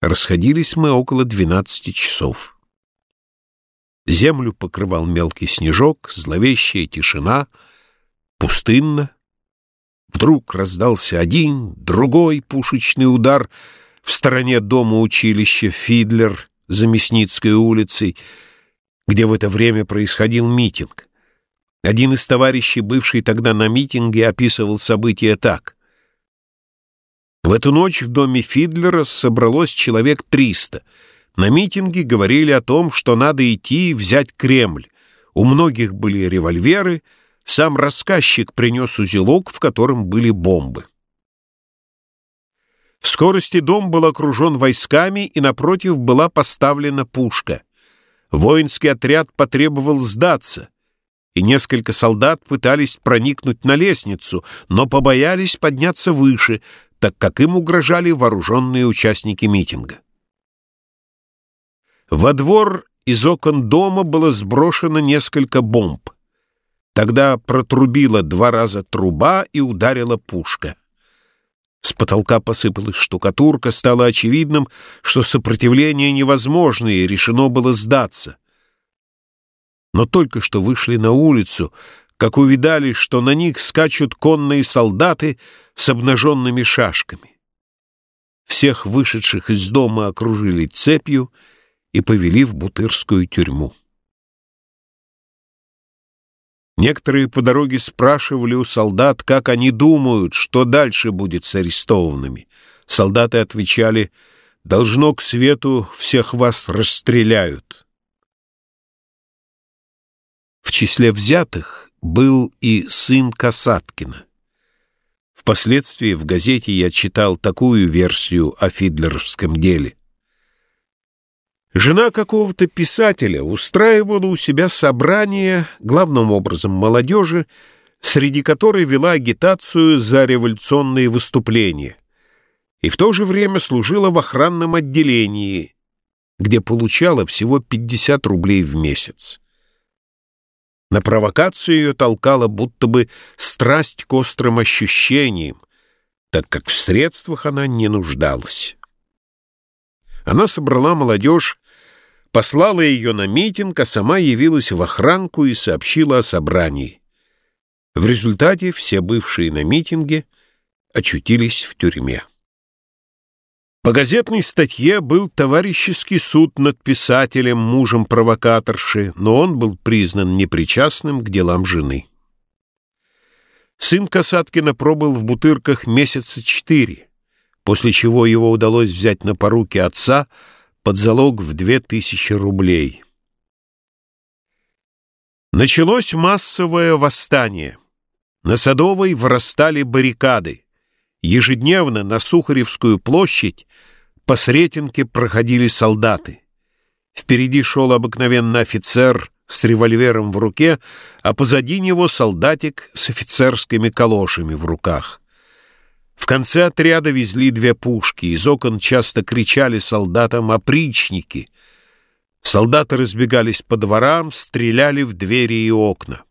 Расходились мы около двенадцати часов. Землю покрывал мелкий снежок, зловещая тишина, пустынно. Вдруг раздался один, другой пушечный удар в стороне дома училища Фидлер за Мясницкой улицей, где в это время происходил митинг. Один из товарищей, бывший тогда на митинге, описывал события так. В эту ночь в доме Фидлера собралось человек триста. На митинге говорили о том, что надо идти и взять Кремль. У многих были револьверы, сам рассказчик принес узелок, в котором были бомбы. В скорости дом был окружен войсками, и напротив была поставлена пушка. Воинский отряд потребовал сдаться, и несколько солдат пытались проникнуть на лестницу, но побоялись подняться выше — так как им угрожали вооруженные участники митинга. Во двор из окон дома было сброшено несколько бомб. Тогда протрубила два раза труба и ударила пушка. С потолка посыпалась штукатурка, стало очевидным, что сопротивление невозможно, и решено было сдаться. Но только что вышли на улицу, как увидали, что на них скачут конные солдаты с обнаженными шашками. Всех вышедших из дома окружили цепью и повели в Бутырскую тюрьму. Некоторые по дороге спрашивали у солдат, как они думают, что дальше будет с арестованными. Солдаты отвечали, «Должно к свету всех вас расстреляют». В числе взятых был и сын Касаткина. Впоследствии в газете я читал такую версию о фидлеровском деле. Жена какого-то писателя устраивала у себя собрание, главным образом молодежи, среди которой вела агитацию за революционные выступления, и в то же время служила в охранном отделении, где получала всего 50 рублей в месяц. На провокацию ее толкала будто бы страсть к острым ощущениям, так как в средствах она не нуждалась. Она собрала молодежь, послала ее на митинг, а сама явилась в охранку и сообщила о собрании. В результате все бывшие на митинге очутились в тюрьме. По газетной статье был товарищеский суд над писателем, мужем провокаторши, но он был признан непричастным к делам жены. Сын Касаткина пробыл в Бутырках месяца четыре, после чего его удалось взять на поруки отца под залог в две тысячи рублей. Началось массовое восстание. На Садовой вырастали баррикады. Ежедневно на Сухаревскую площадь по Сретенке проходили солдаты. Впереди шел обыкновенный офицер с револьвером в руке, а позади него солдатик с офицерскими калошами в руках. В конце отряда везли две пушки, из окон часто кричали солдатам «опричники». Солдаты разбегались по дворам, стреляли в двери и окна.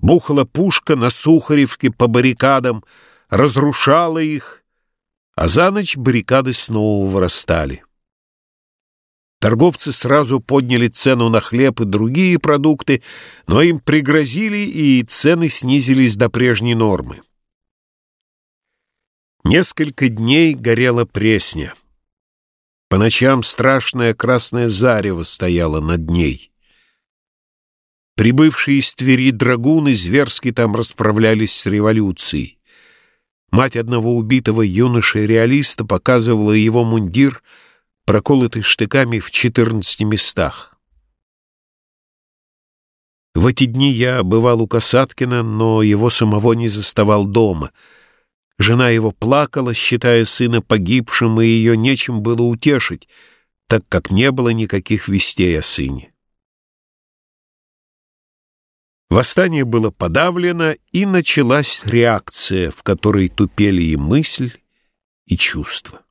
Бухала пушка на Сухаревке по баррикадам, разрушала их, а за ночь баррикады снова вырастали. Торговцы сразу подняли цену на хлеб и другие продукты, но им пригрозили, и цены снизились до прежней нормы. Несколько дней горела пресня. По ночам страшное красное зарево стояло над ней. Прибывшие из Твери драгуны зверски там расправлялись с революцией. Мать одного убитого юноши-реалиста показывала его мундир, проколотый штыками в четырнадцати местах. В эти дни я бывал у Касаткина, но его самого не заставал дома. Жена его плакала, считая сына погибшим, и ее нечем было утешить, так как не было никаких вестей о сыне. Восстание было подавлено, и началась реакция, в которой тупели и мысль, и чувства.